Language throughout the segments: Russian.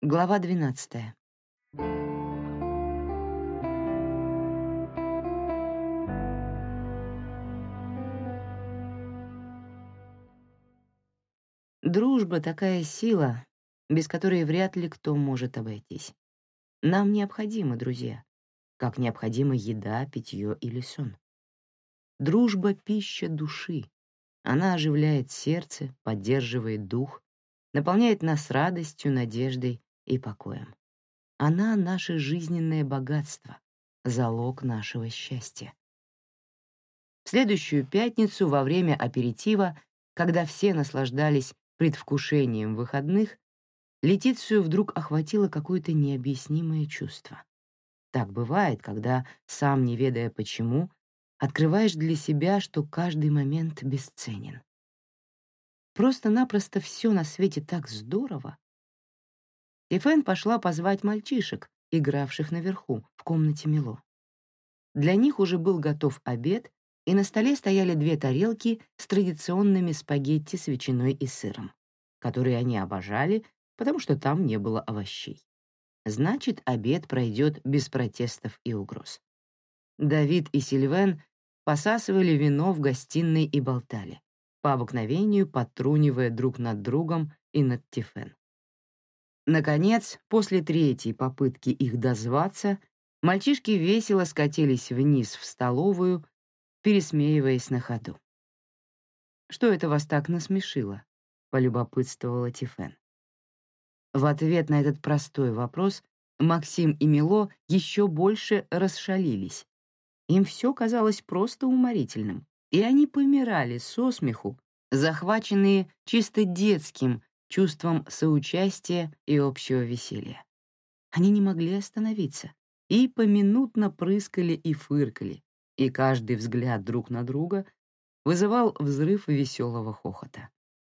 Глава 12. Дружба — такая сила, без которой вряд ли кто может обойтись. Нам необходимы друзья, как необходима еда, питье или сон. Дружба — пища души. Она оживляет сердце, поддерживает дух, наполняет нас радостью, надеждой и покоем. Она — наше жизненное богатство, залог нашего счастья. В следующую пятницу во время аперитива, когда все наслаждались предвкушением выходных, Летицию вдруг охватило какое-то необъяснимое чувство. Так бывает, когда, сам не ведая почему, открываешь для себя, что каждый момент бесценен. Просто-напросто все на свете так здорово, Тифен пошла позвать мальчишек, игравших наверху, в комнате Мило. Для них уже был готов обед, и на столе стояли две тарелки с традиционными спагетти с ветчиной и сыром, которые они обожали, потому что там не было овощей. Значит, обед пройдет без протестов и угроз. Давид и Сильвен посасывали вино в гостиной и болтали, по обыкновению подтрунивая друг над другом и над Тифен. Наконец, после третьей попытки их дозваться, мальчишки весело скатились вниз в столовую, пересмеиваясь на ходу. «Что это вас так насмешило?» — полюбопытствовала Тифен. В ответ на этот простой вопрос Максим и Мило еще больше расшалились. Им все казалось просто уморительным, и они помирали со смеху, захваченные чисто детским, чувством соучастия и общего веселья. Они не могли остановиться и поминутно прыскали и фыркали, и каждый взгляд друг на друга вызывал взрыв веселого хохота.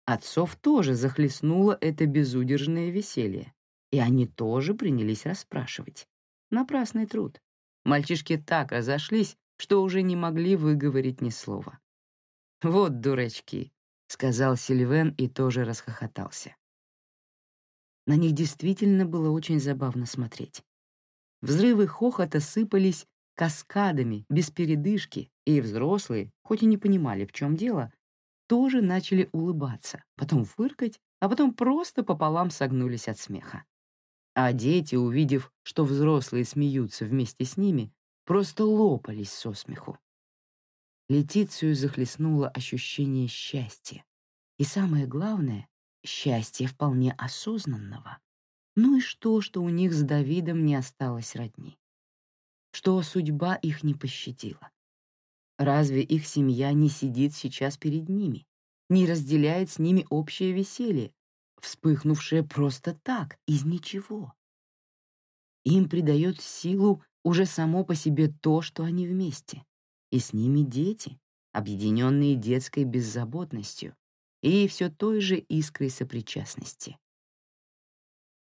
Отцов тоже захлестнуло это безудержное веселье, и они тоже принялись расспрашивать. Напрасный труд. Мальчишки так разошлись, что уже не могли выговорить ни слова. «Вот дурачки», сказал Сильвен и тоже расхохотался. На них действительно было очень забавно смотреть. Взрывы хохота сыпались каскадами, без передышки, и взрослые, хоть и не понимали, в чем дело, тоже начали улыбаться, потом фыркать, а потом просто пополам согнулись от смеха. А дети, увидев, что взрослые смеются вместе с ними, просто лопались со смеху. Летицию захлестнуло ощущение счастья. И самое главное — счастье вполне осознанного. Ну и что, что у них с Давидом не осталось родни? Что судьба их не пощадила? Разве их семья не сидит сейчас перед ними, не разделяет с ними общее веселье, вспыхнувшее просто так, из ничего? Им придает силу уже само по себе то, что они вместе и с ними дети, объединенные детской беззаботностью и все той же искрой сопричастности.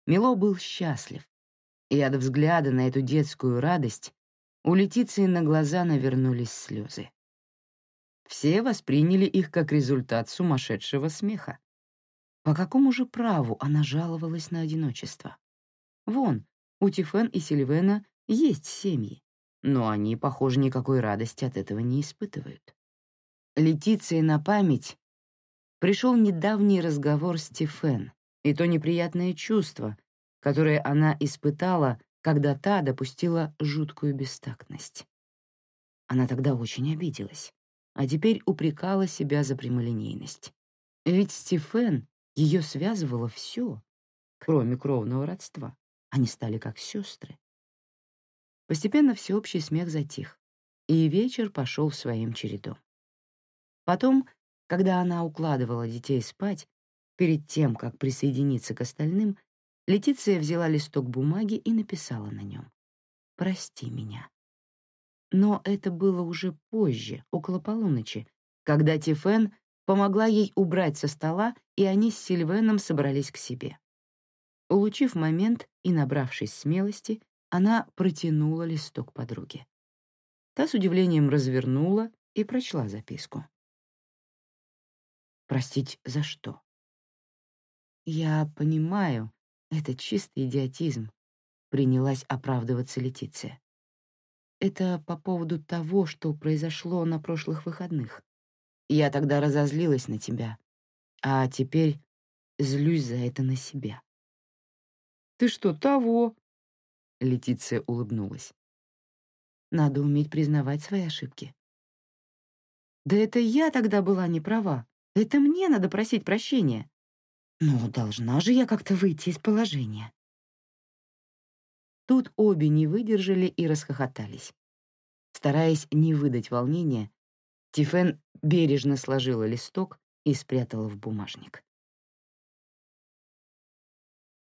Мило был счастлив, и от взгляда на эту детскую радость у Летиции на глаза навернулись слезы. Все восприняли их как результат сумасшедшего смеха. По какому же праву она жаловалась на одиночество? Вон, у Тифен и Сильвена есть семьи но они, похоже, никакой радости от этого не испытывают. Летиции на память пришел недавний разговор с Тифен и то неприятное чувство, которое она испытала, когда та допустила жуткую бестактность. Она тогда очень обиделась, а теперь упрекала себя за прямолинейность. Ведь Стефен ее связывало все, кроме кровного родства. Они стали как сестры. Постепенно всеобщий смех затих, и вечер пошел своим чередом. Потом, когда она укладывала детей спать, перед тем, как присоединиться к остальным, Летиция взяла листок бумаги и написала на нем «Прости меня». Но это было уже позже, около полуночи, когда Тифен помогла ей убрать со стола, и они с Сильвеном собрались к себе. Улучив момент и набравшись смелости, она протянула листок подруге. Та с удивлением развернула и прочла записку. «Простить за что?» «Я понимаю, Это чистый идиотизм, принялась оправдываться Летиция. Это по поводу того, что произошло на прошлых выходных. Я тогда разозлилась на тебя, а теперь злюсь за это на себя. Ты что, того? Летиция улыбнулась. Надо уметь признавать свои ошибки. Да это я тогда была не права. Это мне надо просить прощения. Но должна же я как-то выйти из положения. Тут обе не выдержали и расхохотались. Стараясь не выдать волнения, Тифен бережно сложила листок и спрятала в бумажник.